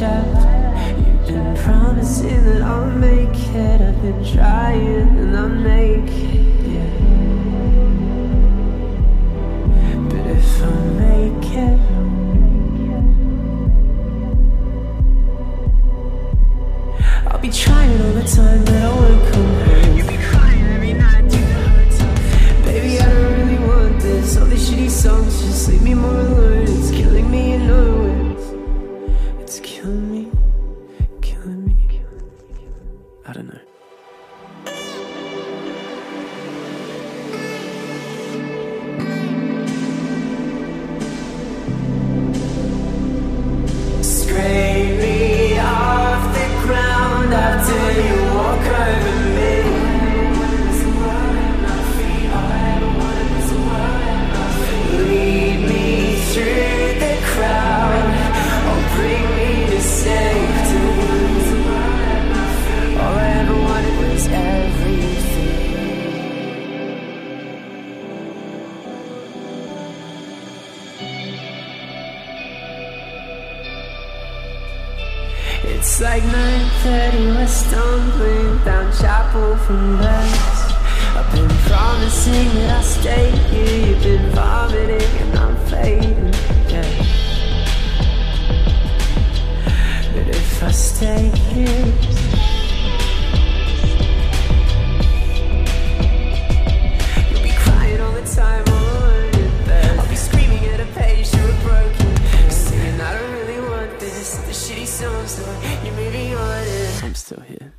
lilac You've been promising that I'll make it. I've been trying and I'll make it, But if I make it I'll be trying all the time I don't know Scrape me off the ground after you walk over me. It's like 9.30, we're stumbling down chapel from West I've been promising that I'll stay here. You've been vomiting and I'm fading, Really The shitty songs that you're moving on and I'm still here